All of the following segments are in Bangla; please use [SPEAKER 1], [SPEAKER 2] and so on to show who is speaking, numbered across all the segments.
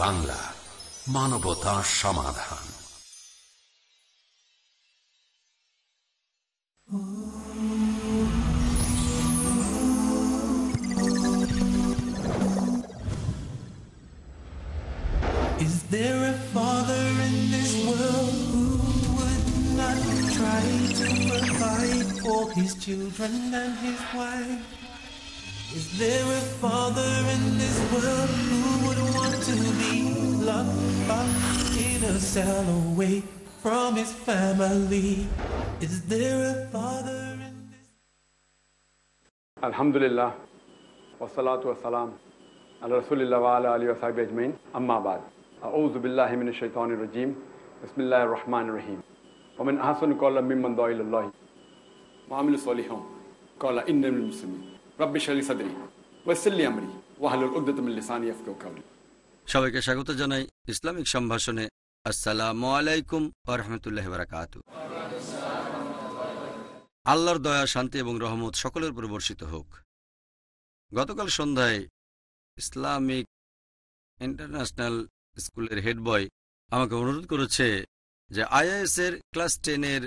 [SPEAKER 1] পিস টিভি বাংলা মানবতা সমাধান
[SPEAKER 2] Is there a father in this world who would not try to provide for his children and his wife? Is there a father in this world who would want to be locked up in a cell away from his family? Is there a father in this
[SPEAKER 3] الحمد لله والصلاة والسلام على رسول الله وعلى آله وصحبه أجمعين أما بعد أعوذ بالله من الشيطان الرجيم بسم الله الرحمن الرحيم ومن أحسن قولا ممن دعا إلى الله وعمل صالحا قال إن المسلمين
[SPEAKER 4] সবাইকে স্বাগত জানাই ইসলামিক সম্ভাষণে। আসসালামু আলাইকুম আরহামতুল্লাহ বারাকাতু আল্লাহর দয়া, শান্তি এবং রহমত সকলের উপর বর্ষিত হোক। গতকাল সন্ধ্যায় ইসলামিক ইন্টারন্যাশনাল স্কুলের হেড বয় আমাকে অনুরোধ করেছে যে আইআইএস এর ক্লাস টেনের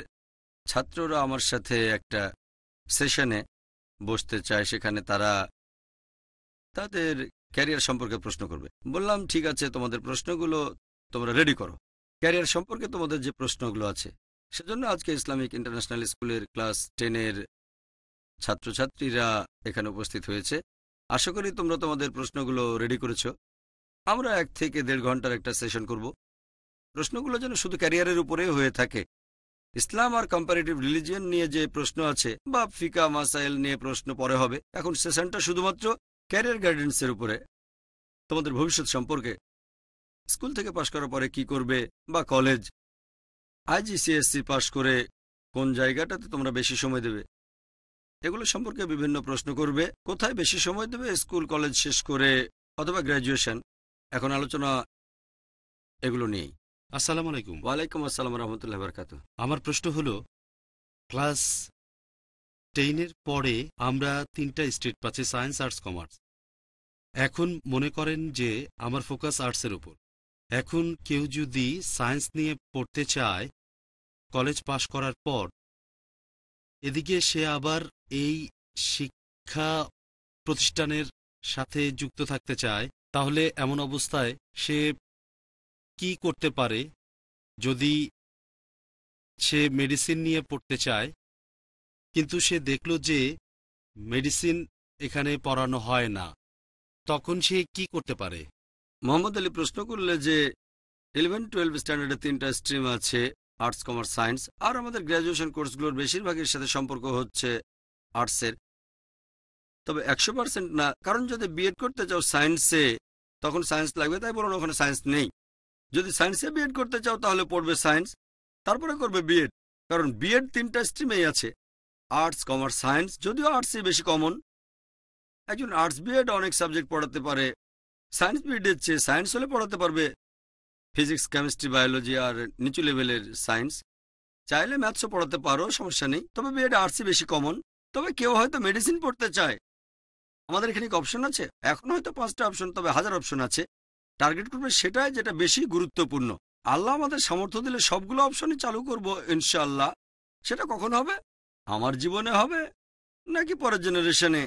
[SPEAKER 4] ছাত্ররা আমার সাথে একটা সেশনে বসতে চায়, সেখানে তারা তাদের ক্যারিয়ার সম্পর্কে প্রশ্ন করবে। বললাম, ঠিক আছে, তোমাদের প্রশ্নগুলো তোমরা রেডি করো। ক্যারিয়ার সম্পর্কে তোমাদের যে প্রশ্নগুলো আছে, সেজন্য আজকে ইসলামিক ইন্টারন্যাশনাল স্কুলের ক্লাস টেনের ছাত্রছাত্রীরা এখানে উপস্থিত হয়েছে। আশা করি তোমরা তোমাদের প্রশ্নগুলো রেডি করেছ। আমরা এক থেকে দেড় ঘণ্টার একটা সেশন করব। প্রশ্নগুলো যেন শুধু ক্যারিয়ারের উপরে হয়ে থাকে ইসলাম আর কম্পারেটিভ রিলিজিয়ন নিয়ে যে প্রশ্ন আছে, বা ফিকা মাসাইল নিয়ে প্রশ্ন পরে হবে, এখন সেশনটা শুধুমাত্র ক্যারিয়ার গাইডেন্সের উপরে। তোমাদের ভবিষ্যৎ সম্পর্কে। স্কুল থেকে পাশ করার পরে কি করবে, বা কলেজ আইজিসিএসসি পাশ করে কোন জায়গাটাতে তোমরা বেশি সময় দেবে? এগুলো সম্পর্কে বিভিন্ন প্রশ্ন করবে, কোথায় বেশি সময় দেবে, স্কুল কলেজ শেষ করে, অথবা গ্র্যাজুয়েশন এখন আলোচনা এগুলো নিয়েই।
[SPEAKER 5] আসসালামু আলাইকুম।
[SPEAKER 4] ওয়ালাইকুম আসসালাম রহমতুল্লাহ বরকাত
[SPEAKER 5] আমার প্রশ্ন হলো ক্লাস টেনের পরে আমরা তিনটা স্টেট পাচ্ছি সায়েন্স আর্টস কমার্স। এখন মনে করেন যে আমার ফোকাস আর্টসের উপর। এখন কেউ যদি সায়েন্স নিয়ে পড়তে চায় কলেজ পাশ করার পর এদিকে সে আবার এই শিক্ষা প্রতিষ্ঠানের সাথে যুক্ত থাকতে চায় তাহলে এমন অবস্থায় সে কি করতে পারে যদি সে মেডিসিন নিয়ে পড়তে চায়? কিন্তু সে দেখল যে মেডিসিন এখানে পড়ানো হয় না। তখন সে কি করতে পারে?
[SPEAKER 4] মোহাম্মদ আলী প্রশ্ন করলে যে ইলেভেন টুয়েলভ স্ট্যান্ডার্ডে তিনটা স্ট্রিম আছে আর্টস কমার্স সায়েন্স আর আমাদের গ্র্যাজুয়েশন কোর্সগুলোর বেশিরভাগের সাথে সম্পর্ক হচ্ছে আর্টসের তবে একশো পার্সেন্ট না, কারণ যদি বিএড করতে চাও সায়েন্সে তখন সায়েন্স লাগবে, তাই বলুন ওখানে সায়েন্স নেই। যদি সায়েন্সে বিএড করতে চাও, তাহলে পড়বে সায়েন্স, তারপরে করবে বিএড কারণ বিএড তিনটা স্ট্রিমেই আছে। আর্টস কমার্স সায়েন্স যদিও আর্টসই বেশি কমন একজন আর্টস বিএড অনেক সাবজেক্ট পড়াতে পারে। সায়েন্স বিএডের চেয়ে সায়েন্স হলে পড়াতে পারবে। ফিজিক্স কেমিস্ট্রি বায়োলজি আর নিচু লেভেলের সায়েন্স চাইলে ম্যাথসও পড়াতে পারো, সমস্যা নেই। তবে বিএড আর্টসই বেশি কমন তবে কেউ হয়তো মেডিসিন পড়তে চায়। আমাদের এখানে কি অপশন আছে? এখন হয়তো পাঁচটা অপশন তবে হাজার অপশন আছে। টার্গেট করবে সেটাই যেটা বেশি গুরুত্বপূর্ণ। আল্লাহ আমাদের সামর্থ্য দিলে সবগুলো অপশনই চালু করব ইনশাল্লাহ সেটা কখন হবে? আমার জীবনে হবে, নাকি পরের জেনারেশনে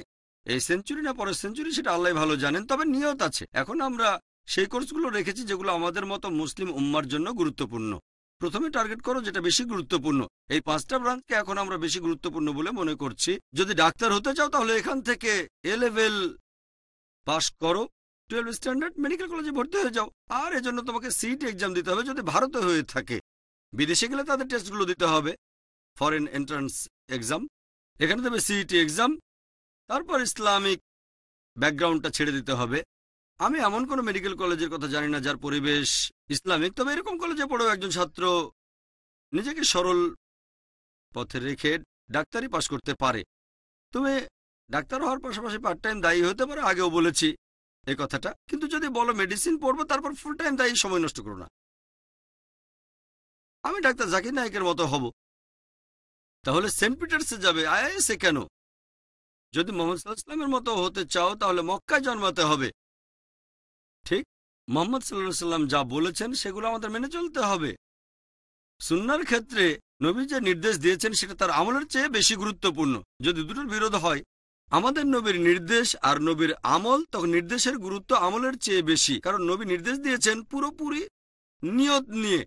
[SPEAKER 4] এই সেঞ্চুরি না পরের সেঞ্চুরি সেটা আল্লাহ ভালো জানেন, তবে নিয়ত আছে। এখন আমরা সেই কোর্সগুলো রেখেছি যেগুলো আমাদের মতো মুসলিম উম্মার জন্য গুরুত্বপূর্ণ। প্রথমে টার্গেট করো যেটা বেশি গুরুত্বপূর্ণ। এই পাঁচটা ব্রাঞ্চকে এখন আমরা বেশি গুরুত্বপূর্ণ বলে মনে করছি। যদি ডাক্তার হতে চাও তাহলে এখান থেকে এ লেভেল পাশ করো। টুয়েলভ স্ট্যান্ডার্ড মেডিকেল কলেজে ভর্তি হয়ে যাও। আর এজন্য তোমাকে সিট এক্সাম দিতে হবে যদি ভারতে হয়ে থাকে। বিদেশে গেলে তাদের টেস্টগুলো দিতে হবে। ফরেন এন্ট্রান্স এক্সাম এখানে দেবে সিইটি এক্সাম তারপর ইসলামিক ব্যাকগ্রাউন্ডটা ছেড়ে দিতে হবে। আমি এমন কোনো মেডিকেল কলেজের কথা জানি না যার পরিবেশ ইসলামিক। তবে এরকম কলেজে পড়েও একজন ছাত্র। নিজেকে সরল পথে রেখে ডাক্তারি পাশ করতে পারে। তুমি ডাক্তার হওয়ার পাশাপাশি পার্ট টাইম দায়ী হতে পারো, আগেও বলেছি। এই কথাটা। কিন্তু যদি বলো মেডিসিন পড়ব, তারপর ফুল টাইম দায়ী সময় নষ্ট করো না। আমি ডাক্তার জাকির নায়কের মতো হব। তাহলে সেন্ট পিটার্সে যাবে, আইআইএসে কেন? যদি মোহাম্মদ ইসলামের মতো হতে চাও, তাহলে মক্কায় জন্মাতে হবে। ঠিক? মোহাম্মদ সাল্লাহ সাল্লাম যা বলেছেন, সেগুলো আমাদের মেনে চলতে হবে। সুন্নার ক্ষেত্রে নবী যে নির্দেশ দিয়েছেন, সেটা তার আমলের চেয়ে বেশি গুরুত্বপূর্ণ। যদি দুটোর বিরোধ হয় আমাদের নবীর নির্দেশ আর নবীর আমল, তখন নির্দেশের গুরুত্ব আমলের চেয়ে বেশি, কারণ নবী নির্দেশ দিয়েছেন পুরোপুরি নিয়ত নিয়ে।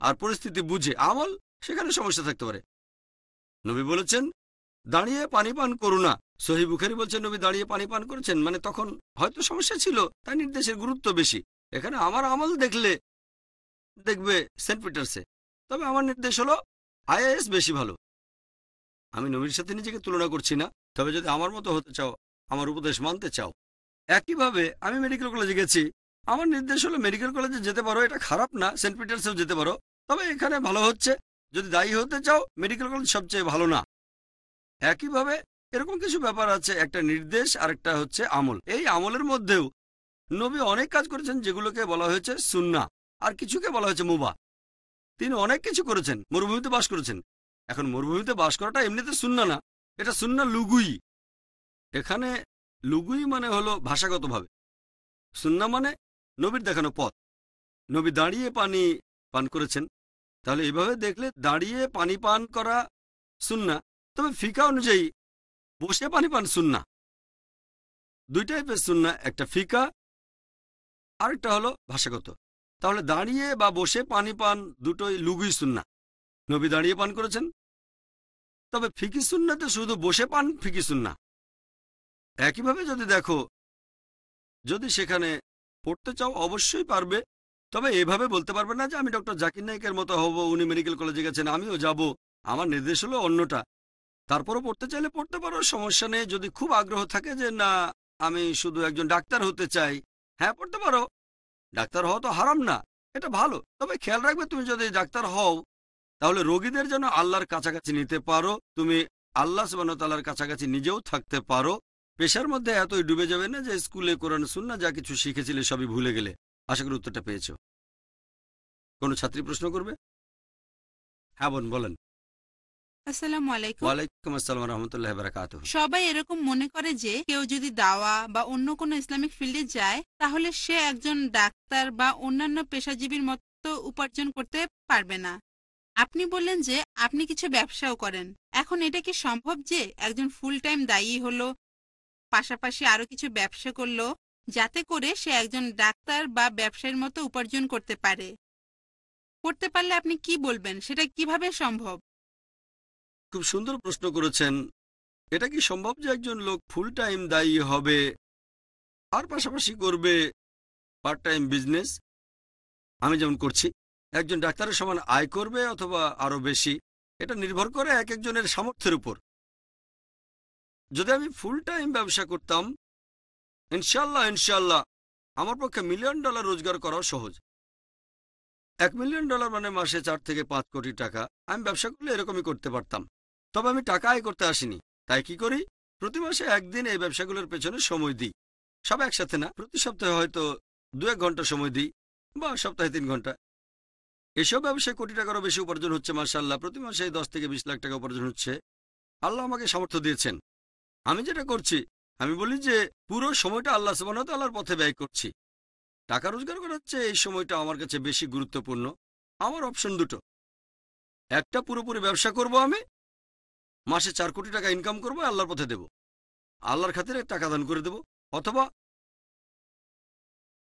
[SPEAKER 4] আর পরিস্থিতি বুঝে আমল, সেখানে সমস্যা থাকতে পারে। নবী বলেছেন, দাঁড়িয়ে পানি পান করু না। সহি বুখারি বলছেন, নবী দাঁড়িয়ে পানি পান করেছেন? মানে তখন হয়তো সমস্যা ছিল, তাই নির্দেশের গুরুত্ব বেশি। এখানে আমার আমল দেখলে দেখবে সেন্ট পিটার্সে। তবে আমার নির্দেশ হলো, আইএএস বেশি ভালো। আমি নবীর সাথে নিজেকে তুলনা করছি না। তবে যদি আমার মতো হতে চাও, আমার উপদেশ মানতে চাও। একইভাবে আমি মেডিকেল কলেজে গেছি। আমার নির্দেশ হলো মেডিকেল কলেজে যেতে পারো, এটা খারাপ না সেন্ট পিটার্সেও যেতে পারো। তবে এখানে ভালো হচ্ছে। যদি দায়ী হতে চাও মেডিকেল কলেজ সবচেয়ে ভালো না। একইভাবে এরকম কিছু ব্যাপার আছে, একটা নির্দেশ আর একটা হচ্ছে আমল। এই আমলের মধ্যেও নবী অনেক কাজ করেছেন, যেগুলোকে বলা হয়েছে সুন্না আর কিছুকে বলা হয়েছে মুবা তিনি অনেক কিছু করেছেন, মরুভূমিতে বাস করেছেন। এখন মরুভূমিতে বাস করাটা এমনিতে সুন্না না। এটা সুন্না লুগুই। এখানে লুগুই মানে হলো ভাষাগতভাবে। সুন্না মানে নবীর দেখানো পথ। নবী দাঁড়িয়ে পানি পান করেছেন। তাহলে এইভাবে দেখলে দাঁড়িয়ে পানি পান করা সুন্না তবে ফিকা অনুযায়ী বসে পানি পান সুন্না দুই টাইপের সুন্না একটা ফিকা, আরেকটা হলো ভাষাগত। তাহলে দাঁড়িয়ে বা বসে পানি পান দুটোই লুগুই সুন্না নবী দাঁড়িয়ে পান করেছেন তবে ফিকি সুন্নাতে শুধু বসে পান ফিকি সুন্না। একইভাবে যদি দেখো, যদি সেখানে পড়তে চাও অবশ্যই পারবে, তবে এভাবে বলতে পারবে না যে আমি ডক্টর জাকির নাইকের মতো হব, উনি মেডিকেল কলেজে গেছেন, আমিও যাব, আমার নির্দেশ হলো অন্যটা। তারপরও পড়তে চাইলে পড়তে পারো, সমস্যা নেই, যদি খুব আগ্রহ থাকে যে না, আমি শুধু একজন ডাক্তার হতে চাই হ্যাঁ পড়তে পারো। ডাক্তার হওয়া তো হারাম না, এটা ভালো। তবে খেয়াল রাখবে তুমি যদি ডাক্তার হও তাহলে রোগীদের যেন আল্লাহর কাছাকাছি নিতে পারো তুমি আল্লাহ সুবাহতাল্লার কাছাকাছি নিজেও থাকতে পারো। পেশার মধ্যে এতই ডুবে যাবে না যে স্কুলে কোরআন শুননা যা কিছু শিখেছিলে সবই ভুলে গেলে। আশা করি উত্তরটা পেয়েছ। কোনো ছাত্রী প্রশ্ন করবে? হ্যাঁ বোন বলেন।
[SPEAKER 6] সবাই এরকম মনে করে যে কেউ যদি দাওয়া বা অন্য কোনো ইসলামিক ফিল্ডে যায় তাহলে সে একজন ডাক্তার বা অন্যান্য পেশাজীবীর মতো উপার্জন করতে পারবে না। আপনি বললেন যে আপনি কিছু ব্যবসাও করেন। এখন এটা কি সম্ভব যে একজন ফুল টাইম দায়ী হলো, পাশাপাশি আরও কিছু ব্যবসা করল, যাতে করে সে একজন ডাক্তার বা ব্যবসায়ীর মতো উপার্জন করতে পারে? করতে পারলে আপনি কি বলবেন? সেটা কীভাবে সম্ভব?
[SPEAKER 4] খুব সুন্দর প্রশ্ন করেছেন। এটা কি সম্ভব যে একজন লোক ফুল টাইম দায়ী হবে, আর পাশাপাশি করবে পার্ট টাইম বিজনেস আমি যেমন করছি একজন ডাক্তারের সমান আয় করবে অথবা আরও বেশি, এটা নির্ভর করে এক একজনের সামর্থ্যের উপর। যদি আমি ফুল টাইম ব্যবসা করতাম ইনশাল্লাহ ইনশাল্লাহ আমার পক্ষে মিলিয়ন ডলার রোজগার করাও সহজ। এক মিলিয়ন ডলার মানে মাসে চার থেকে পাঁচ কোটি টাকা। আমি ব্যবসা করলে এরকমই করতে পারতাম। তবে আমি টাকা আয় করতে আসিনি। তাই কি করি? প্রতি মাসে একদিন এই ব্যবসাগুলোর পেছনে সময় দিই। সব একসাথে না, প্রতি সপ্তাহে হয়তো দু এক ঘণ্টা সময় দিই বা সপ্তাহে তিন ঘণ্টা। এসব ব্যবসায় কোটি টাকারও বেশি উপার্জন হচ্ছে মার্শাল্লাহ প্রতি মাসে দশ থেকে বিশ লাখ টাকা উপার্জন হচ্ছে। আল্লাহ আমাকে সামর্থ্য দিয়েছেন। আমি যেটা করছি, আমি বলি যে পুরো সময়টা আল্লাহ সুবাহত আল্লাহর পথে ব্যয় করছি। টাকা রোজগার করার হচ্ছে, এই সময়টা আমার কাছে বেশি গুরুত্বপূর্ণ। আমার অপশন দুটো। একটা, পুরোপুরি ব্যবসা করব আমি। মাসে চার কোটি টাকা ইনকাম করব, আল্লাহর পথে দেব। আল্লাহর খাতিরে টাকা দান করে দেব। অথবা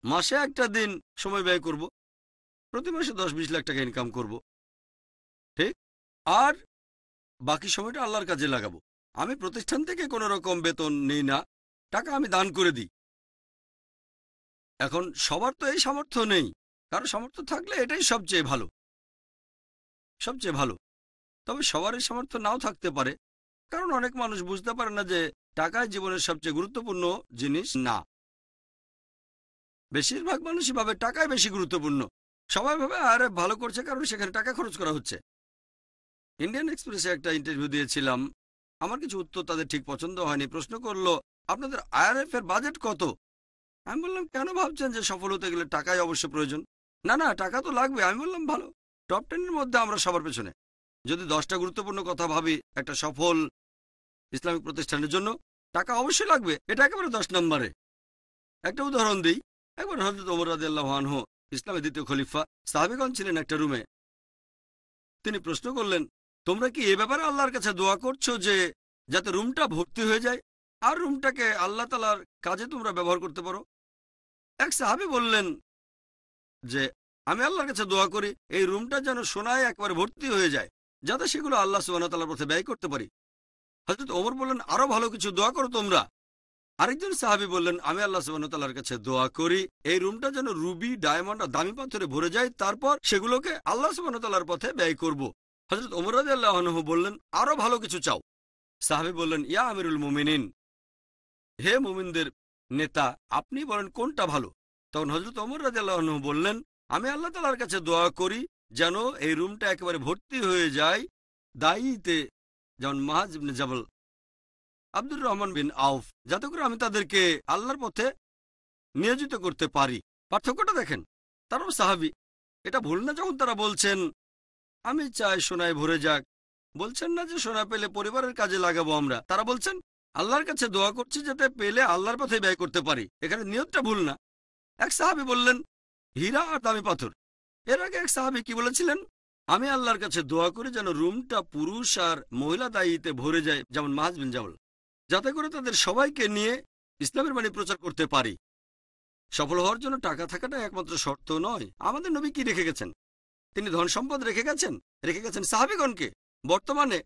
[SPEAKER 4] মাসে একটা দিন সময় ব্যয় করব। প্রতি মাসে দশ বিশ লাখ টাকা ইনকাম করব। ঠিক? আর বাকি সময়টা আল্লাহর কাজে লাগাবো। আমি প্রতিষ্ঠান থেকে কোনো রকম বেতন নিই না, টাকা আমি দান করে দিই। এখন সবার তো এই সামর্থ্য নেই। কারও সামর্থ্য থাকলে এটাই সবচেয়ে ভালো। সবচেয়ে ভালো। তবে সবার এই সামর্থ্য নাও থাকতে পারে। কারণ অনেক মানুষ বুঝতে পারে না যে টাকাই জীবনের সবচেয়ে গুরুত্বপূর্ণ জিনিস না। বেশিরভাগ মানুষই ভাবে টাকাই বেশি গুরুত্বপূর্ণ। সবাই ভাবে, আরে, ভালো করছে কারণ সেখানে টাকা খরচ করা হচ্ছে। ইন্ডিয়ান এক্সপ্রেসে একটা ইন্টারভিউ দিয়েছিলাম। আমার কিছু উত্তর তাদের ঠিক পছন্দ হয়নি। প্রশ্ন করল, আপনাদের আইআরএফ এর বাজেট কত? আমি বললাম, কেন ভাবছেন যে সফল হতে গেলে টাকাই অবশ্য প্রয়োজন? না না, টাকা তো লাগবে। আমি বললাম, ভালো। টপ টেনের মধ্যে আমরা সবার পেছনে। যদি দশটা গুরুত্বপূর্ণ কথা ভাবি, একটা সফল ইসলামিক প্রতিষ্ঠানের জন্য টাকা অবশ্যই লাগবে। এটা একেবারে দশ নম্বরে। একটা উদাহরণ দিই। একবার হজরত ওমর রাদিয়াল্লাহু আনহু ইসলামের দ্বিতীয় খলিফা সাহাবিগণ ছিলেন একটা রুমে। তিনি প্রশ্ন করলেন, তোমরা কি এ ব্যাপারে আল্লাহর কাছে দোয়া করছ যে যাতে রুমটা ভর্তি হয়ে যায়? আর রুমটাকে আল্লাহ তালার কাজে তোমরা ব্যবহার করতে পারো? এক সাহাবি বললেন যে, আমি আল্লাহর কাছে দোয়া করি, এই রুমটা যেন সোনায় একবারে ভর্তি হয়ে যায়, যাতে সেগুলো আল্লাহ সুবাহ তালার পথে ব্যয় করতে পারি। হজরত ওমর বললেন, আরও ভালো কিছু দোয়া করো তোমরা। আরেকজন সাহাবি বললেন, আমি আল্লাহ সুবাহতাল্লাহর কাছে দোয়া করি, এই রুমটা যেন রুবি, ডায়মন্ড আর দামি পাথরে ভরে যায়, তারপর সেগুলোকে আল্লাহ সুবাহতাল্লাহর পথে ব্যয় করব। হজরত ওমর রাজি আল্লাহ বললেন, আরও ভালো কিছু চাও। সাহাবি বললেন, ইয়া আমিরুল মুমিনিন, হে মুমিনদের নেতা, আপনি বলেন কোনটা ভালো? তখন হজরত ওমর রাজি আল্লাহ বললেন, আমি আল্লাহ তালার কাছে দোয়া করি যেন এই রুমটা একেবারে ভর্তি হয়ে যায়, দায়ীতে। যেমন মাহাজ জাবল আব্দুর রহমান বিন আউফ। যাতে করে আমি তাদেরকে আল্লাহর পথে নিয়োজিত করতে পারি। পার্থক্যটা দেখেন, তারাও সাহাবি। এটা ভুল না যখন তারা বলছেন, আমি চাই সোনায় ভরে যাক। বলছেন না যে সোনা পেলে পরিবারের কাজে লাগাবো আমরা। তারা বলছেন, আল্লাহর কাছে দোয়া করছি যাতে পেলে আল্লাহর পথে ব্যয় করতে পারি। এখানে নিয়তটা ভুল না। এক সাহাবি বললেন, হীরা আর দামি পাথর। এর আগে এক সাহাবি কি বলেছিলেন, আমি আল্লাহর কাছে দোয়া করি যেন রুমটা পুরুষ আর মহিলা দায়ীতে ভরে যায়। যেমন মাহাজ বিন জাবল যাতে করে তাদের সবাইকে নিয়ে ইসলামের বাণী প্রচার করতে পারি। সফল হওয়ার জন্য টাকা থাকাটা একমাত্র শর্ত নয়। আমাদের নবী কি রেখে গেছেন? তিনি ধন সম্পদ রেখে গেছেন? রেখে গেছেন সাহাবিগণকে? বর্তমানে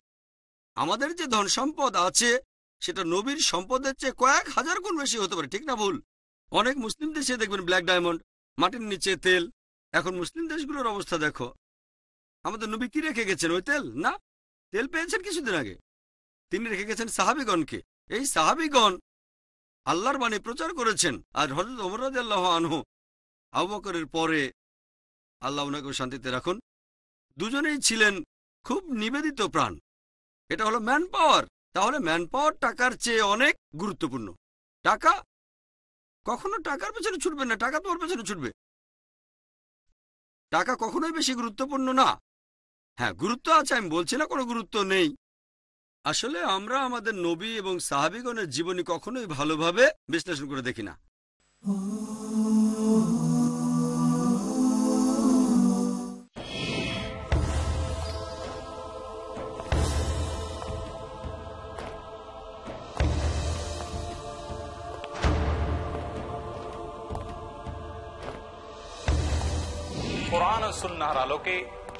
[SPEAKER 4] আমাদের যে ধন সম্পদ আছে, সেটা নবীর সম্পদের চেয়ে কয়েক হাজার গুণ বেশি হতে পারে, ঠিক না ভুল? অনেক মুসলিম দেশে দেখবেন ব্ল্যাক ডায়মন্ড, মাটির নিচে তেল। এখন মুসলিম দেশগুলোর অবস্থা দেখো। আমাদের নবী কি রেখে গেছেন? ওই তেল? না? তেল পেয়েছেন কিছুদিন আগে। তিনি রেখে গেছেন সাহাবিগণকে। এই সাহাবিগণ আল্লাহর বাণী প্রচার করেছেন। আর হজরত ওমরাদ আল্লাহ আনহু আবকরের পরে আল্লাহ ওনাকে শান্তিতে রাখুন। দুজনেই ছিলেন খুব নিবেদিত প্রাণ। এটা হলো ম্যান পাওয়ার তাহলে ম্যান পাওয়ার টাকার চেয়ে অনেক গুরুত্বপূর্ণ। টাকা কখনো টাকার পেছনে ছুটবে না, টাকা তোমার পেছনে ছুটবে। টাকা কখনোই বেশি গুরুত্বপূর্ণ না। হ্যাঁ গুরুত্ব আছে, আমি বলছি না কোনো গুরুত্ব নেই। আসলে আমরা আমাদের নবী এবং সাহাবিগণের জীবনী কখনোই ভালোভাবে বিশ্লেষণ করে দেখি না।
[SPEAKER 7] কোরআন ও সুন্নাহর আলোকে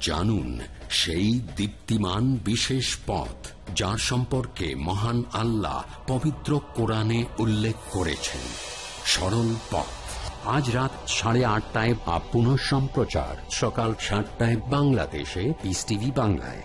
[SPEAKER 1] জানুন সেই দীপ্তিমান বিশেষ পথ যার সম্পর্কে মহান আল্লাহ পবিত্র কোরআনে উল্লেখ করেছেন। সরল পথ। আজ রাত সাড়ে আটটায় বা পুনঃ সম্প্রচার সকাল সাতটায় বাংলাদেশে পিস টিভি বাংলায়।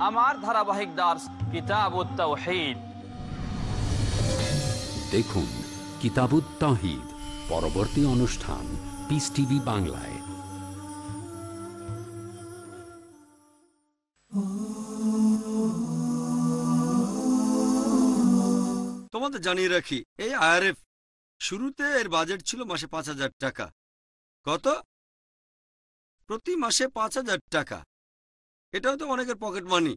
[SPEAKER 8] আমার ধারাবাহিক দার্স কিতাবুত তাওহীদ।
[SPEAKER 1] দেখুন কিতাবুত তাহিদ পরবর্তী অনুষ্ঠান পিস টিভি বাংলায়।
[SPEAKER 4] তোমাদের জানিয়ে রাখি এই আইআরএফ শুরুতে এর বাজেট ছিল মাসে পাঁচ হাজার টাকা। কত? প্রতি মাসে পাঁচ হাজার টাকা। এটাও তো অনেকের পকেট মানি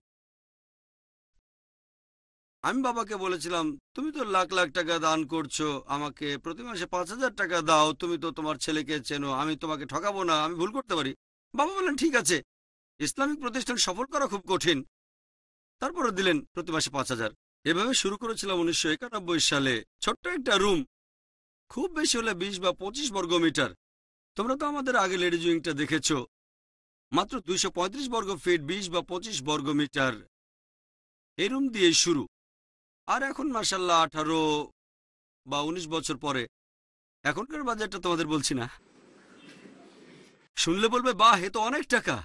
[SPEAKER 4] আমি বাবাকে বলেছিলাম, তুমি তো লাখ লাখ টাকা দান করছ, আমাকে প্রতি মাসে পাঁচ হাজার টাকা দাও, তুমি তো তোমার ছেলেকে চেনো, আমি তোমাকে ঠকাবো না, আমি ভুল করতে পারি। বাবা বললেন, ঠিক আছে, ইসলামিক প্রতিষ্ঠান সফল করা খুব কঠিন। তারপরে দিলেন, প্রতি মাসে পাঁচ হাজার। এভাবে শুরু করেছিলাম উনিশশো একানব্বই সালে। ছোট্ট একটা রুম খুব বেশি হলে বিশ বা পঁচিশ বর্গ মিটার তোমরা তো আমাদের আগে লেডিজ উইংটা দেখেছ। মাত্র দুইশো পঁয়ত্রিশ বর্গ ফিট, বিশ বা পঁচিশ বর্গ মিটার। এই রুম দিয়ে শুরু। আর এখন মার্শাল্লাহ আঠারো বা ১৯ বছর পরে। এখনকার বাজারটা তোমাদের বলছি না। শুনলে বলবে, বাহ, এ তো অনেক টাকা।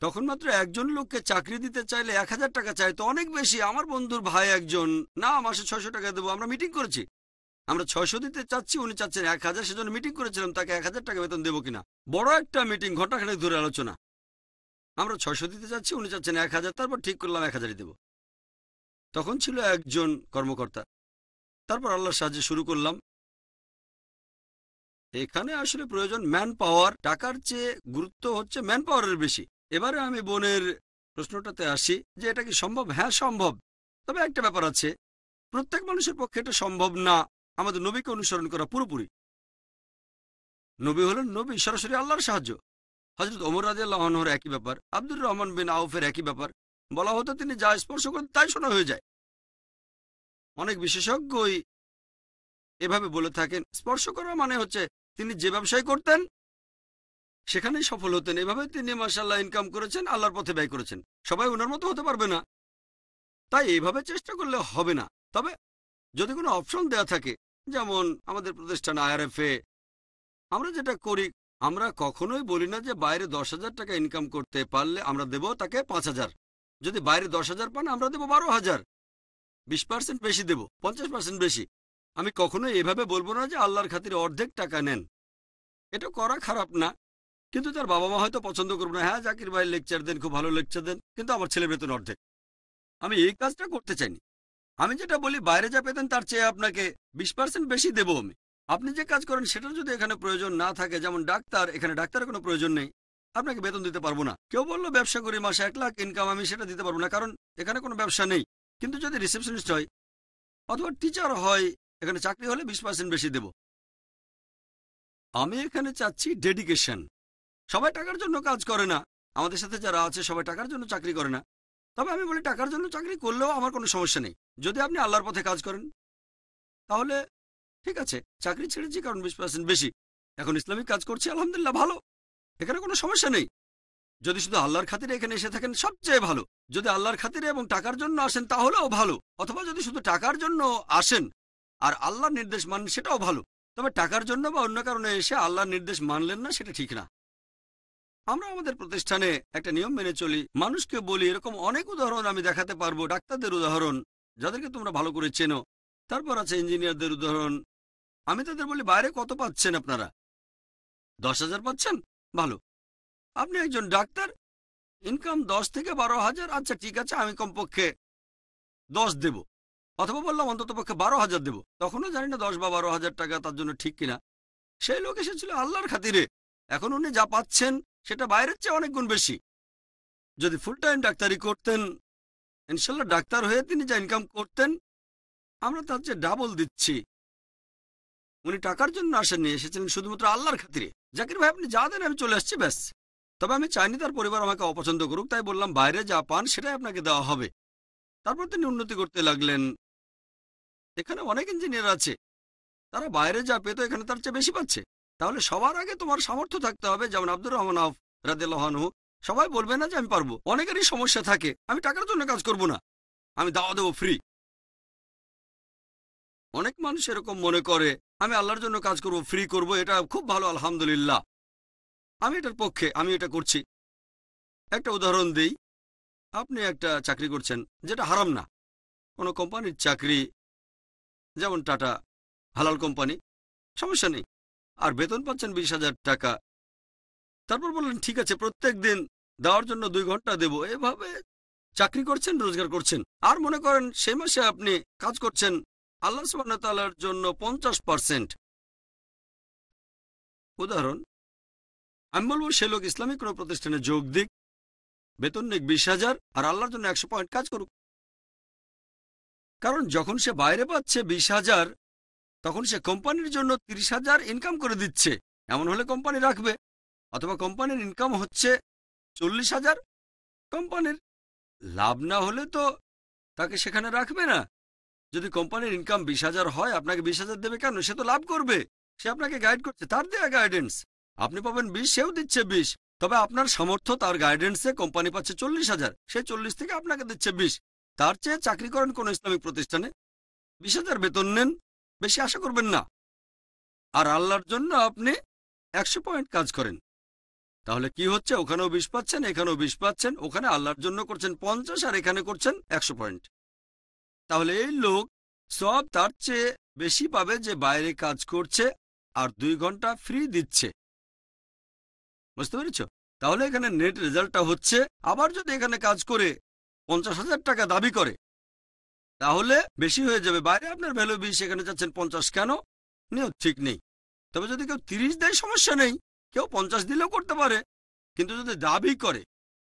[SPEAKER 4] তখন মাত্র একজন লোককে চাকরি দিতে চাইলে এক হাজার টাকা চাইতো অনেক বেশি। আমার বন্ধুর ভাই একজন, না, মাসে ছয়শো টাকা দেবো, আমরা মিটিং করেছি। আমরা ছয়শো দিতে চাচ্ছি, উনি চাচ্ছেন এক হাজার। সেজন্য মিটিং করেছিলাম, তাকে এক হাজার টাকা বেতন দেবো কিনা? বড় একটা মিটিং ঘন্টাখানেক ধরে আলোচনা। আমরা ছয়শো দিতে চাচ্ছি, উনি চাচ্ছেন এক হাজার, তারপর ঠিক করলাম এক হাজারই দেবো। তখন ছিল একজন কর্মকর্তা। তারপর আল্লাহর সাহায্যে শুরু করলাম। এখানে আসলে প্রয়োজন ম্যান পাওয়ার টাকার চেয়ে গুরুত্ব হচ্ছে ম্যান পাওয়ারের বেশি। এবারে আমি বোনের প্রশ্নটাতে আসি, যে এটা কি সম্ভব? হ্যাঁ সম্ভব। তবে একটা ব্যাপার আছে, প্রত্যেক মানুষের পক্ষে এটা সম্ভব না। আমাদের নবীকে অনুসরণ করা পুরোপুরি। নবী হলেন নবী, সরাসরি আল্লাহর সাহায্য। হজরত ওমর রাজি আল্লাহর একই ব্যাপার, আব্দুর রহমান বিন আউফের একই ব্যাপার। বলা হতো তিনি যা স্পর্শ করেন তাই শোনা হয়ে যায়। অনেক বিশেষজ্ঞই এভাবে বলে থাকেন, স্পর্শ করা মানে হচ্ছে তিনি যে ব্যবসায় করতেন, সেখানেই সফল হতেন। এভাবে তিনি মাসাল্লাহ ইনকাম করেছেন, আল্লাহর পথে ব্যয় করেছেন। সবাই ওনার মতো হতে পারবে না। তাই এইভাবে চেষ্টা করলে হবে না। তবে যদি কোনো অপশন দেয়া থাকে, যেমন আমাদের প্রতিষ্ঠান আইআরএফে আমরা যেটা করি, আমরা কখনোই বলি না যে বাইরে দশ হাজার টাকা ইনকাম করতে পারলে আমরা দেব তাকে পাঁচ হাজার। যদি বাইরে দশ হাজার পান, আমরা দেব বারো হাজার। বিশ পার্সেন্ট বেশি দেব, পঞ্চাশ পার্সেন্ট বেশি। আমি কখনোই এভাবে বলব না যে আল্লাহর খাতিরে অর্ধেক টাকা নেন। এটা করা খারাপ না, কিন্তু তার বাবা মা হয়তো পছন্দ করব না। হ্যাঁ জাকির ভাই লেকচার দেন, খুব ভালো লেকচার দেন, কিন্তু আমার ছেলে বেতন অর্ধেক। আমি এই কাজটা করতে চাইনি। আমি যেটা বলি, বাইরে যা পেতেন তার চেয়ে আপনাকে বিশ পার্সেন্ট বেশি দেবো আমি। আপনি যে কাজ করেন, সেটার যদি এখানে প্রয়োজন না থাকে, যেমন ডাক্তার, এখানে ডাক্তারের কোনো প্রয়োজন নেই, আপনাকে বেতন দিতে পারব না। কেউ বলল, ব্যবসা করি মাসে এক লাখ ইনকাম আমি সেটা দিতে পারব না, কারণ এখানে কোনো ব্যবসা নেই। কিন্তু যদি রিসেপশনিস্ট হয়, অথবা টিচার হয়, এখানে চাকরি হলে বিশ পার্সেন্ট বেশি দেব। আমি এখানে চাচ্ছি ডেডিকেশন সবাই টাকার জন্য কাজ করে না। আমাদের সাথে যারা আছে, সবাই টাকার জন্য চাকরি করে না। তবে আমি বলি টাকার জন্য চাকরি করলেও আমার কোনো সমস্যা নেই। যদি আপনি আল্লাহর পথে কাজ করেন, তাহলে ঠিক আছে, চাকরি ছেড়েছি কারণ বিশ পার্সেন্ট বেশি। এখন ইসলামিক কাজ করছি, আলহামদুলিল্লাহ ভালো। এখানে কোনো সমস্যা নেই। যদি শুধু আল্লাহর খাতিরে এখানে এসে থাকেন, সবচেয়ে ভালো। যদি আল্লাহর খাতিরে এবং টাকার জন্য আসেন, তাহলেও ভালো। অথবা যদি শুধু টাকার জন্য আসেন, আর আল্লাহর নির্দেশ মানেন, সেটাও ভালো। তবে টাকার জন্য বা অন্য কারণে এসে আল্লাহর নির্দেশ মানলেন না, সেটা ঠিক না। আমরা আমাদের প্রতিষ্ঠানে একটা নিয়ম মেনে চলি। মানুষকে বলি, এরকম অনেক উদাহরণ আমি দেখাতে পারব। ডাক্তারদের উদাহরণ, যাদেরকে তোমরা ভালো করে চেনো। তারপর আছে ইঞ্জিনিয়ারদের উদাহরণ। আমি তাদের বলি, বাইরে কত পাচ্ছেন আপনারা? দশ হাজার পাচ্ছেন? ভালো। আপনি একজন ডাক্তার, ইনকাম দশ থেকে বারো হাজার আচ্ছা ঠিক আছে, আমি কমপক্ষে দশ দেব। অথবা বললাম, অন্তত পক্ষে বারো হাজার দেবো। তখনও জানি না দশ বা বারো হাজার টাকা তার জন্য ঠিক কিনা। সেই লোক এসেছিল আল্লাহর খাতিরে। এখন উনি যা পাচ্ছেন সেটা বাইরের চেয়ে অনেক গুণ বেশি। যদি ফুল টাইম ডাক্তারি করতেন, ইনশাল্লাহ ডাক্তার হয়ে তিনি যা ইনকাম করতেন, আমরা তার চেয়ে ডাবল দিচ্ছি। উনি টাকার জন্য আসেননি, এসেছিলেন শুধুমাত্র আল্লাহর খাতিরে। জাকির ভাই, আপনি যা দেন, আমি চলে আসছি, ব্যাস। তবে আমি চাইনি তার পরিবার আমাকে অপছন্দ করুক, তাই বললাম, বাইরে যা পান, সেটাই আপনাকে দেওয়া হবে। তারপর তিনি উন্নতি করতে লাগলেন। এখানে অনেক ইঞ্জিনিয়ার আছে। তারা বাইরে যা পেত, এখানে তার চেয়ে বেশি পাচ্ছে। তাহলে সবার আগে তোমার সামর্থ্য থাকতে হবে, যেমন আব্দুর রহমান আফ রাদিল্লাহানহু সবাই বলবে না যে আমি পারব। অনেকেরই সমস্যা থাকে, আমি টাকার জন্য কাজ করব না, আমি দাওয়া দেবো ফ্রি অনেক মানুষ এরকম মনে করে, আমি আল্লাহর জন্য কাজ করব ফ্রি করব, এটা খুব ভালো, আলহামদুলিল্লাহ। আমি এটার পক্ষে, আমি এটা করছি। একটা উদাহরণ দিই, আপনি একটা চাকরি করছেন, যেটা হারাম না। কোনো কোম্পানির চাকরি, যেমন টাটা, হালাল কোম্পানি, সমস্যা নেই। আর বেতন পাচ্ছেন বিশ হাজার টাকা। তারপর বললেন, ঠিক আছে, প্রত্যেক দিন দেওয়ার জন্য দুই ঘণ্টা দেব। এভাবে চাকরি করছেন, রোজগার করছেন। আর মনে করেন, সে মাসে আপনি কাজ করছেন, আল্লাহ সুবাহতালার জন্য পঞ্চাশ পার্সেন্ট। উদাহরণ, আমি বলব, সে লোক ইসলামিক কোনো প্রতিষ্ঠানে যোগ দিক, বেতন নিক বিশ হাজার, আর আল্লাহর জন্য একশো পয়েন্ট কাজ করুক। কারণ যখন সে বাইরে পাচ্ছে বিশ হাজার তখন সে কোম্পানির জন্য তিরিশ হাজার ইনকাম করে দিচ্ছে। এমন হলে কোম্পানি রাখবে। অথবা কোম্পানির ইনকাম হচ্ছে চল্লিশ হাজার কোম্পানির। লাভ না হলে তো তাকে সেখানে রাখবে না। যদি কোম্পানির ইনকাম বিশ হাজার হয়, আপনাকে বিশ হাজার দেবে কেন? সে তো লাভ করবে। সে আপনাকে গাইড করছে। তার দেয়া গাইডেন্স আপনি পাবেন বিশ, সেও দিচ্ছে বিশ। তবে আপনার সামর্থ্য তার গাইডেন্সে কোম্পানি পাচ্ছে চল্লিশ হাজার। সে চল্লিশ থেকে আপনাকে দিচ্ছে বিশ। তার চেয়ে চাকরি করেন কোন ইসলামিক প্রতিষ্ঠানে বিশ হাজার বেতন নেন। বেশি আশা করবেন না। আর আল্লাহর জন্য আপনি একশো পয়েন্ট কাজ করেন। তাহলে কি হচ্ছে? ওখানেও বিষ পাচ্ছেন, এখানেও বিষ পাচ্ছেন, ওখানে আল্লাহর জন্য করছেন পঞ্চাশ আর এখানে করছেন একশো পয়েন্ট। তাহলে এই লোক সব তার চেয়ে বেশি পাবে যে বাইরে কাজ করছে আর দুই ঘণ্টা ফ্রি দিচ্ছে। বুঝতে পেরেছ? তাহলে এখানে নেট রেজাল্টটা হচ্ছে, আবার যদি এখানে কাজ করে পঞ্চাশ হাজার টাকা দাবি করে তাহলে বেশি হয়ে যাবে। বাইরে আপনার ভ্যালু বিশ, এখানে যাচ্ছেন পঞ্চাশ, কেন? নিয়ত ঠিক নেই। তবে যদি কেউ তিরিশ দেয়, সমস্যা নেই। কেউ পঞ্চাশ দিলেও করতে পারে। কিন্তু যদি দাবি করে,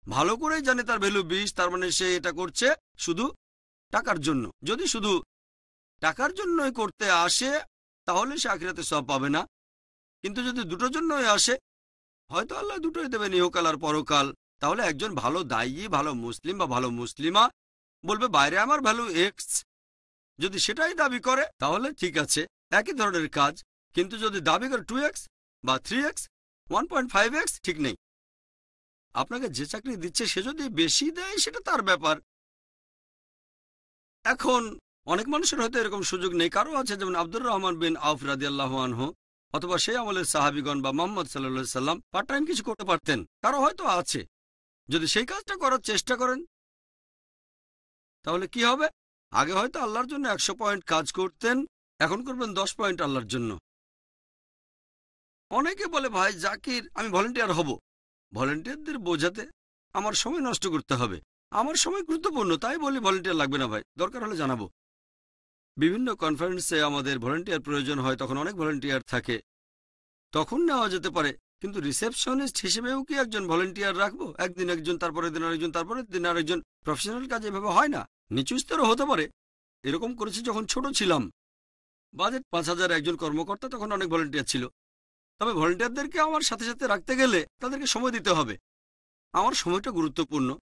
[SPEAKER 4] ভালো করেই জানে তার ভ্যালু বিশ, তার মানে সে এটা করছে শুধু টাকার জন্য। যদি শুধু টাকার জন্যই করতে আসে, তাহলে সে আখিরাতে সব পাবে না। কিন্তু যদি দুটোর জন্যই আসে, হয়তো আল্লাহ দুটোই দেবেন ইহকাল আর পরকাল। তাহলে একজন ভালো দায়ী, ভালো মুসলিম বা ভালো মুসলিমা বলবে, বাইরে আমার ভ্যালু এক্স যদি সেটাই দাবি করে, তাহলে ঠিক আছে, একই ধরনের কাজ। কিন্তু যদি দাবি করে টু এক্স বা three X one point five X ঠিক নেই। আপনাকে যে চাকরি দিচ্ছে, সে যদি বেশি দেয়, সেটা তার ব্যাপার। এখন অনেক মানুষের হয়তো এরকম সুযোগ নেই। কারও আছে, যেমন আব্দুর রহমান বিন আউফ রাদি আল্লাহ আনহু, অথবা সেই আমলের সাহাবিগণ বা মোহাম্মদ সাল্লা সাল্লাম পার্ট টাইম কিছু করতে পারতেন। কারও হয়তো আছে। যদি সেই কাজটা করার চেষ্টা করেন তাহলে কি হবে? আগে হয়তো আল্লাহর জন্য একশো পয়েন্ট কাজ করতেন, এখন করবেন দশ পয়েন্ট আল্লাহর জন্য। অনেকে বলে, ভাই জাকির, আমি ভলেন্টিয়ার হব। ভলেন্টিয়ারদের বোঝাতে আমার সময় নষ্ট করতে হবে। আমার সময় গুরুত্বপূর্ণ, তাই বলি ভলেন্টিয়ার লাগবে না ভাই, দরকার হলে জানাব। বিভিন্ন কনফারেন্সে আমাদের ভলেন্টিয়ার প্রয়োজন হয়, তখন অনেক ভলেন্টিয়ার থাকে। তখন নেওয়া যেতে পারে, কিন্তু রিসেপশনিস্ট হিসেবেও কি একজন ভলেন্টিয়ার রাখব? একদিন একজন তারপরে দিন আরেকজন তারপরে দিন আরেকজন। প্রফেশনাল কাজ এভাবে হয় না। নিচু স্তরও হতে পারে। এরকম করেছি যখন ছোট ছিলাম। বাজেট পাঁচ হাজার একজন কর্মকর্তা তখন অনেক ভলেন্টিয়ার ছিল। তবে ভলেন্টিয়ারদেরকে আমার সাথে সাথে রাখতে গেলে তাদেরকে সময় দিতে হবে। আমার সময়টা গুরুত্বপূর্ণ।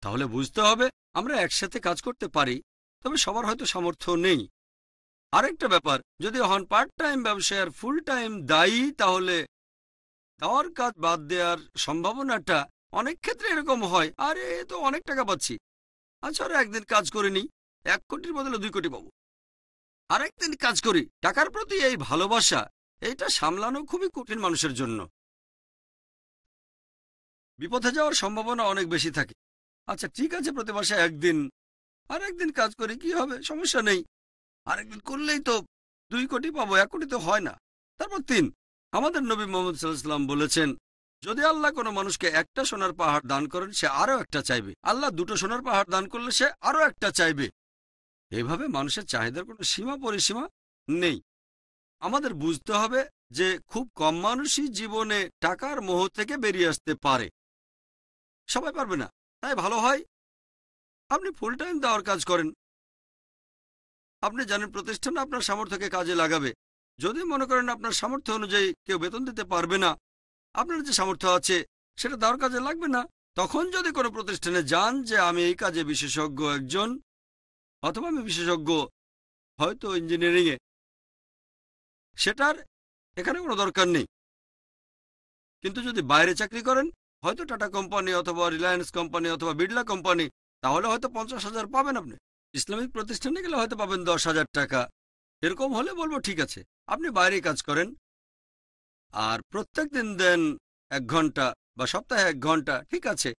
[SPEAKER 4] তাহলে বুঝতে হবে আমরা একসাথে কাজ করতে পারি, তবে সবার হয়তো সামর্থ্য নেই। আরেকটা ব্যাপার, যদি হন পার্ট টাইম ব্যবসায়ের ফুল টাইম দায়ী, তাহলে দেওয়ার কাজ বাদ দেওয়ার সম্ভাবনাটা অনেক ক্ষেত্রে এরকম হয়। আরে তো অনেক টাকা পাচ্ছি। আচ্ছা আর একদিন কাজ করে নি এক কোটির বদলে দুই কোটি পাবো। আরেকদিন কাজ করি। টাকার প্রতি এই ভালোবাসা, এইটা সামলানো খুবই কঠিন মানুষের জন্য। বিপথে যাওয়ার সম্ভাবনা অনেক বেশি থাকে। আচ্ছা ঠিক আছে প্রতি মাসে একদিন। আর একদিন কাজ করি, কি হবে? সমস্যা নেই। আরেকদিন করলেই তো দুই কোটি পাবো, এক কোটি তো হয় না। তারপর তিন। আমাদের নবী মোহাম্মদ সাল্লাহাম বলেছেন যদি আল্লাহ কোনো মানুষকে একটা সোনার পাহাড় দান করেন, সে আরও একটা চাইবে। আল্লাহ দুটো সোনার পাহাড় দান করলে সে আরও একটা চাইবে। এভাবে মানুষের চাহিদার কোনো সীমা পরিসীমা নেই। আমাদের বুঝতে হবে যে খুব কম মানুষই জীবনে টাকার মোহ থেকে বেরিয়ে আসতে পারে। সবাই পারবে না, তাই ভালো হয় আপনি ফুল টাইম দেওয়ার কাজ করেন। আপনি জানেন প্রতিষ্ঠান আপনার সামর্থ্যকে কাজে লাগাবে। যদি মনে করেন আপনার সামর্থ্য অনুযায়ী কেউ বেতন দিতে পারবে না আপনার যে সামর্থ্য আছে, সেটা দেওয়ার কাজে লাগবে না। তখন যদি কোনো প্রতিষ্ঠানে যান যে আমি এই কাজে বিশেষজ্ঞ একজন, অথবা আমি বিশেষজ্ঞ হয়তো ইঞ্জিনিয়ারিংয়ে, সেটার এখানে কোনো দরকার নেই। কিন্তু যদি বাইরে চাকরি করেন, হয়তো টাটা কোম্পানি অথবা রিলায়েন্স কোম্পানি অথবা বিড়লা কোম্পানি, তাহলে হয়তো পঞ্চাশ হাজার পাবেন আপনি। ইসলামিক প্রতিষ্ঠানে গেলে হয়তো পাবেন দশ হাজার টাকা। এরকম হলে বলব ঠিক আছে। আপনি বাইরে কাজ করেন আর প্রত্যেক দিন দেন এক ঘণ্টা বা সপ্তাহে এক ঘণ্টা, ঠিক আছে?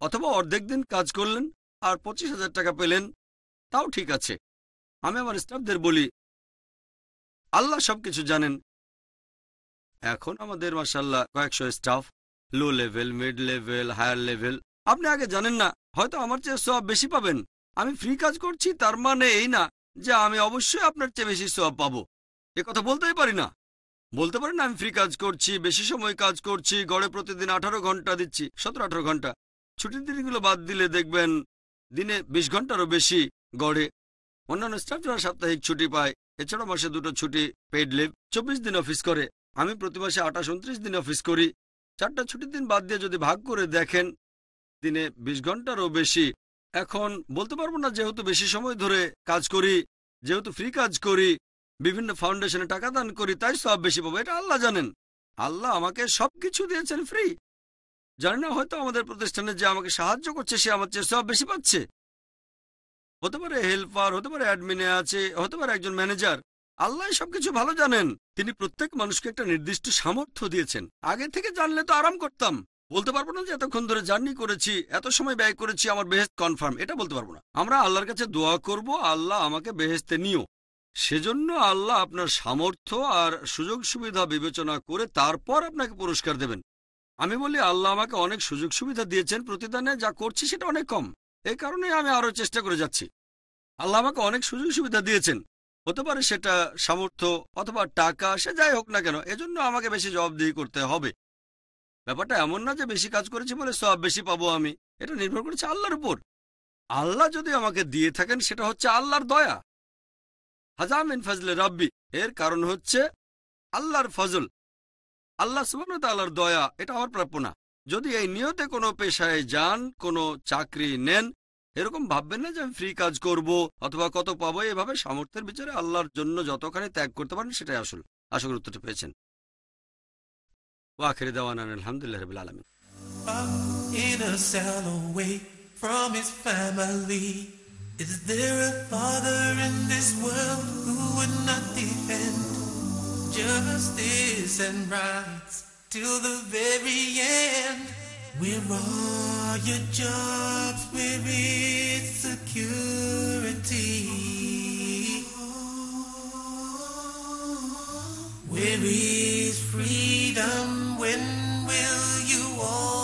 [SPEAKER 4] অথবা অর্ধেক দিন কাজ করলেন আর পঁচিশ হাজার টাকা পেলেন, তাও ঠিক আছে। আমি আমার স্টাফদের বলি, আল্লাহ সবকিছু জানেন। এখন আমাদের মাসাল্লাহ কয়েকশো staff low level mid level higher level আপনি আগে জানেন না, হয়তো আমার চেয়ে সব বেশি পাবেন। আমি ফ্রি কাজ করছি, তার মানে এই না যে আমি অবশ্যই আপনার চেয়ে বেশি সব পাবো। এ কথা বলতেই পারি না। বলতে পারেন আমি ফ্রি কাজ করছি, বেশি সময় কাজ করছি, গড়ে প্রতিদিন আঠারো ঘণ্টা দিচ্ছি, সতেরো, আঠারো ঘণ্টা। ছুটির দিনগুলো বাদ দিলে দেখবেন দিনে বিশ ঘন্টারও বেশি গড়ে। অন্যান্য স্টাফরা সাপ্তাহিক ছুটি পায় এছাড়া মাসে দুটো ছুটি পেইড লিভ চব্বিশ দিন অফিস করে। আমি প্রতি মাসে আঠাশ, উনত্রিশ দিন অফিস করি। চারটা ছুটির দিন বাদ দিয়ে যদি ভাগ করে দেখেন, দিনে বিশ ঘন্টারও বেশি। এখন বলতে পারব না, যেহেতু বেশি সময় ধরে কাজ করি, যেহেতু ফ্রি কাজ করি বিভিন্ন ফাউন্ডেশনে টাকা দান করি, তাই সব বেশি পাবো। এটা আল্লাহ জানেন। আল্লাহ আমাকে সবকিছু দিয়েছেন ফ্রি জানি না, হয়তো আমাদের প্রতিষ্ঠানে যে আমাকে সাহায্য করছে, সে আমার চেয়ে সব বেশি পাচ্ছে। হতে পারে হেল্পার হতে পারে অ্যাডমিনে আছে, হতে পারে একজন ম্যানেজার আল্লাহ সবকিছু ভালো জানেন। তিনি প্রত্যেক মানুষকে একটা নির্দিষ্ট সামর্থ্য দিয়েছেন। আগে থেকে জানলে তো আরাম করতাম। বলতে পারব না যে এতক্ষণ ধরে জার্নি করেছি, এত সময় ব্যয় করেছি, আমার বেহেস্ত কনফার্ম এটা বলতে পারব না। আমরা আল্লাহর কাছে দোয়া করব, আল্লাহ আমাকে বেহেস্তে নিও। সেজন্য আল্লাহ আপনার সামর্থ্য আর সুযোগ সুবিধা বিবেচনা করে তারপর আপনাকে পুরস্কার দেবেন। আমি বলি, আল্লাহ আমাকে অনেক সুযোগ সুবিধা দিয়েছেন, প্রতিদানে যা করছি সেটা অনেক কম। এই কারণে আমি আরও চেষ্টা করে যাচ্ছি। আল্লাহ আমাকে অনেক সুযোগ সুবিধা দিয়েছেন। হতে পারে সেটা সামর্থ্য অথবা টাকা, সে যাই হোক না কেন, এজন্য আমাকে বেশি জবাবদিহি করতে হবে। ব্যাপারটা এমন না যে বেশি কাজ করেছি বলে সব বেশি পাবো আমি। এটা নির্ভর করছে আল্লাহর উপর। আল্লাহ যদি আমাকে দিয়ে থাকেন, সেটা হচ্ছে আল্লাহর দয়া। হাজাম ইন ফজলে রাব্বি, এর কারণ হচ্ছে আল্লাহর ফজল। আল্লাহ সুবাহ তাল্লাহর দয়া, এটা আমার প্রাপ্য না। যদি এই নিয়তে কোনো পেশায় যান, কোনো চাকরি নেন, এরকম ভাববেন না যে আমি ফ্রি কাজ করব অথবা কত পাবো, এভাবে সামর্থ্যের বিচারে আল্লাহর জন্য যতখানি ত্যাগ করতে পারেন, সেটাই আসল আশা করি উত্তরটা পেয়েছেন। ওয়াখেরি দেওয়ান আলহামদুলিল্লাহ রবিল আলমিন।
[SPEAKER 2] Is there a father in this world who would not defend justice and rights till the very end? Where are your jobs? Where is security? Where is freedom? When will you all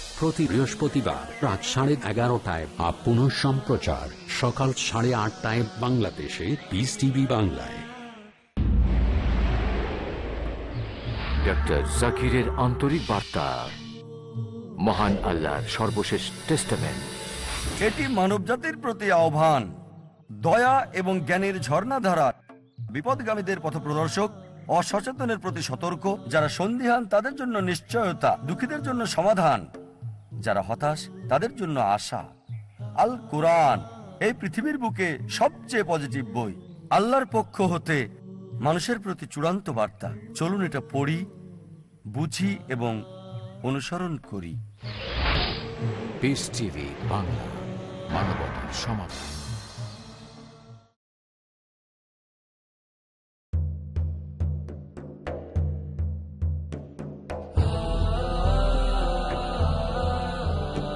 [SPEAKER 1] প্রতি বৃহস্পতিবার রাত সাড়ে এগারোটায় বা পুনঃ সম্প্রচার। সকাল সাড়ে আটটায় বাংলাদেশে পিস টিভি বাংলায়।
[SPEAKER 9] ডক্টর জাকিরের আন্তরিক বার্তা। মহান আল্লাহর সর্বশেষ টেস্টামেন্ট
[SPEAKER 4] এটি মানবজাতির প্রতি আহ্বান দয়া এবং জ্ঞানের ঝর্ণাধারা বিপদগামীদের পথপ্রদর্শক অসচেতনের প্রতি সতর্ক যারা সন্দিহান তাদের জন্য নিশ্চয়তা দুঃখীদের জন্য সমাধান। যারা হতাশ, তাদের জন্য আশা। আল কোরআন, এই পৃথিবীর বুকে সবচেয়ে পজিটিভ বই। আল্লাহর পক্ষ হতে মানুষের প্রতি চূড়ান্ত বার্তা। চলুন এটা পড়ি, বুঝি এবং অনুসরণ করি।
[SPEAKER 9] বাংলা মানবতার সমাধান